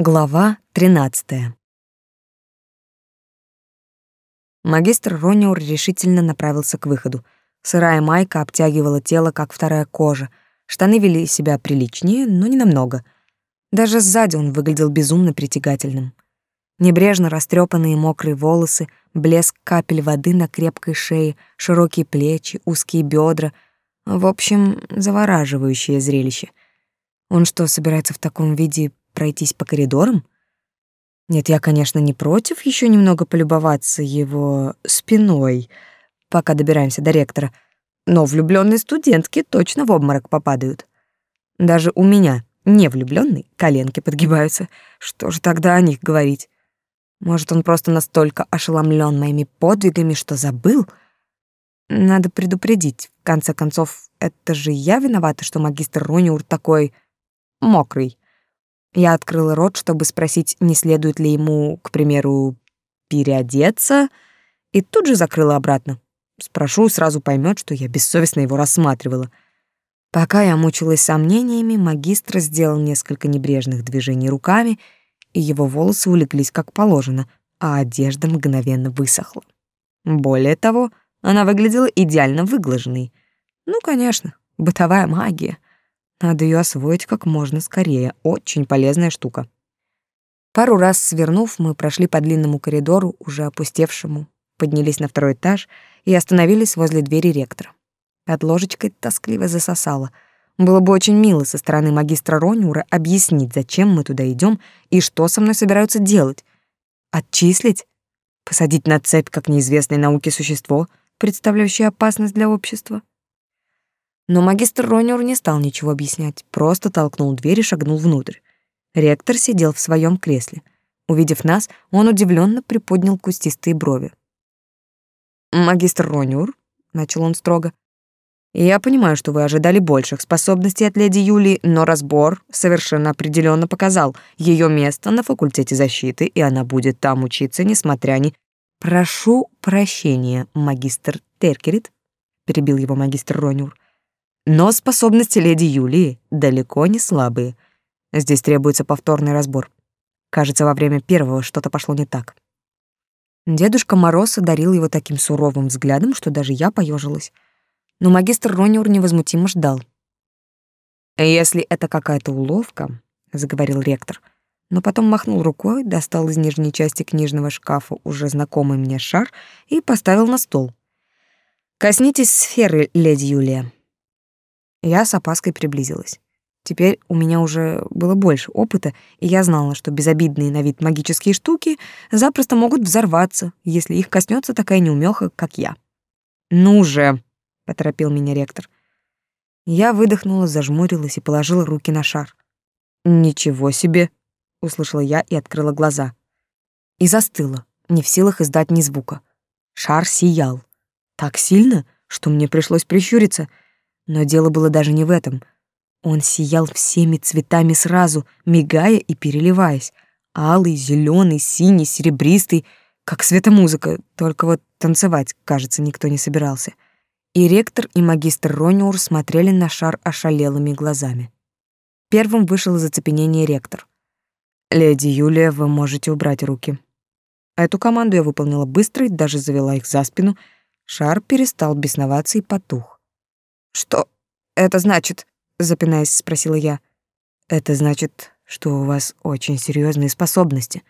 Глава 13. Магистр Рониур решительно направился к выходу. Сырая майка обтягивала тело, как вторая кожа. Штаны вели себя приличнее, но не намного. Даже сзади он выглядел безумно притягательным. Небрежно растрепанные мокрые волосы, блеск капель воды на крепкой шее, широкие плечи, узкие бедра. В общем, завораживающее зрелище. Он что, собирается в таком виде пройтись по коридорам? Нет, я, конечно, не против еще немного полюбоваться его спиной, пока добираемся до ректора, но влюбленные студентки точно в обморок попадают. Даже у меня, не влюбленный, коленки подгибаются. Что же тогда о них говорить? Может, он просто настолько ошеломлен моими подвигами, что забыл? Надо предупредить. В конце концов, это же я виновата, что магистр Руниур такой мокрый. Я открыла рот, чтобы спросить, не следует ли ему, к примеру, переодеться, и тут же закрыла обратно. Спрошу, сразу поймет, что я бессовестно его рассматривала. Пока я мучилась сомнениями, магистр сделал несколько небрежных движений руками, и его волосы улеглись как положено, а одежда мгновенно высохла. Более того, она выглядела идеально выглаженной. Ну, конечно, бытовая магия — надо ее освоить как можно скорее. Очень полезная штука. Пару раз свернув, мы прошли по длинному коридору, уже опустевшему, поднялись на второй этаж и остановились возле двери ректора. Под ложечкой тоскливо засосало. Было бы очень мило со стороны магистра Рониура объяснить, зачем мы туда идем и что со мной собираются делать. Отчислить? Посадить на цепь как неизвестное науке существо, представляющее опасность для общества? Но магистр Ронер не стал ничего объяснять, просто толкнул дверь и шагнул внутрь. Ректор сидел в своем кресле. Увидев нас, он удивленно приподнял кустистые брови. «Магистр Ронюр», — начал он строго, — «я понимаю, что вы ожидали больших способностей от леди Юлии, но разбор совершенно определенно показал ее место на факультете защиты, и она будет там учиться, несмотря ни...» «Прошу прощения, магистр Теркерит», — перебил его магистр Ронюр, — но способности леди Юлии далеко не слабые. Здесь требуется повторный разбор. Кажется, во время первого что-то пошло не так. Дедушка Мороз одарил его таким суровым взглядом, что даже я поежилась. Но магистр Рониур невозмутимо ждал. «Если это какая-то уловка», — заговорил ректор, но потом махнул рукой, достал из нижней части книжного шкафа уже знакомый мне шар и поставил на стол. «Коснитесь сферы, леди Юлия». Я с опаской приблизилась. Теперь у меня уже было больше опыта, и я знала, что безобидные на вид магические штуки запросто могут взорваться, если их коснется такая неумеха, как я. «Ну же!» — поторопил меня ректор. Я выдохнула, зажмурилась и положила руки на шар. «Ничего себе!» — услышала я и открыла глаза. И застыла, не в силах издать ни звука. Шар сиял. Так сильно, что мне пришлось прищуриться — но дело было даже не в этом. Он сиял всеми цветами сразу, мигая и переливаясь. Алый, зеленый, синий, серебристый, как светомузыка, только вот танцевать, кажется, никто не собирался. И ректор, и магистр Рониур смотрели на шар ошалелыми глазами. Первым вышел из оцепенения ректор. «Леди Юлия, вы можете убрать руки». Эту команду я выполнила быстро и даже завела их за спину. Шар перестал бесноваться и потух. «Что это значит?» — запинаясь, спросила я. «Это значит, что у вас очень серьезные способности.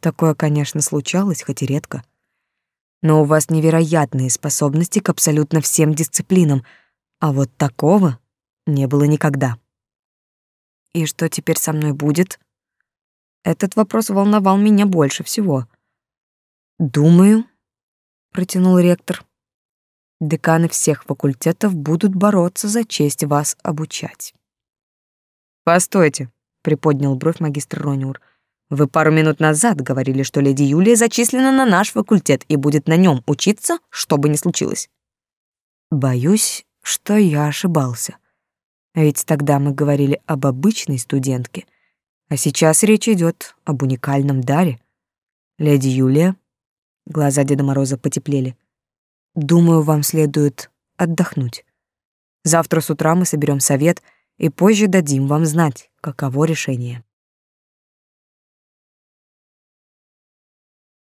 Такое, конечно, случалось, хоть и редко. Но у вас невероятные способности к абсолютно всем дисциплинам, а вот такого не было никогда». «И что теперь со мной будет?» Этот вопрос волновал меня больше всего. «Думаю», — протянул ректор, Деканы всех факультетов будут бороться за честь вас обучать. Постойте, приподнял бровь магистр Рониур. Вы пару минут назад говорили, что леди Юлия зачислена на наш факультет и будет на нем учиться, что бы ни случилось. Боюсь, что я ошибался. Ведь тогда мы говорили об обычной студентке, а сейчас речь идет об уникальном даре. Леди Юлия, глаза Деда Мороза потеплели. Думаю, вам следует отдохнуть. Завтра с утра мы соберем совет и позже дадим вам знать, каково решение.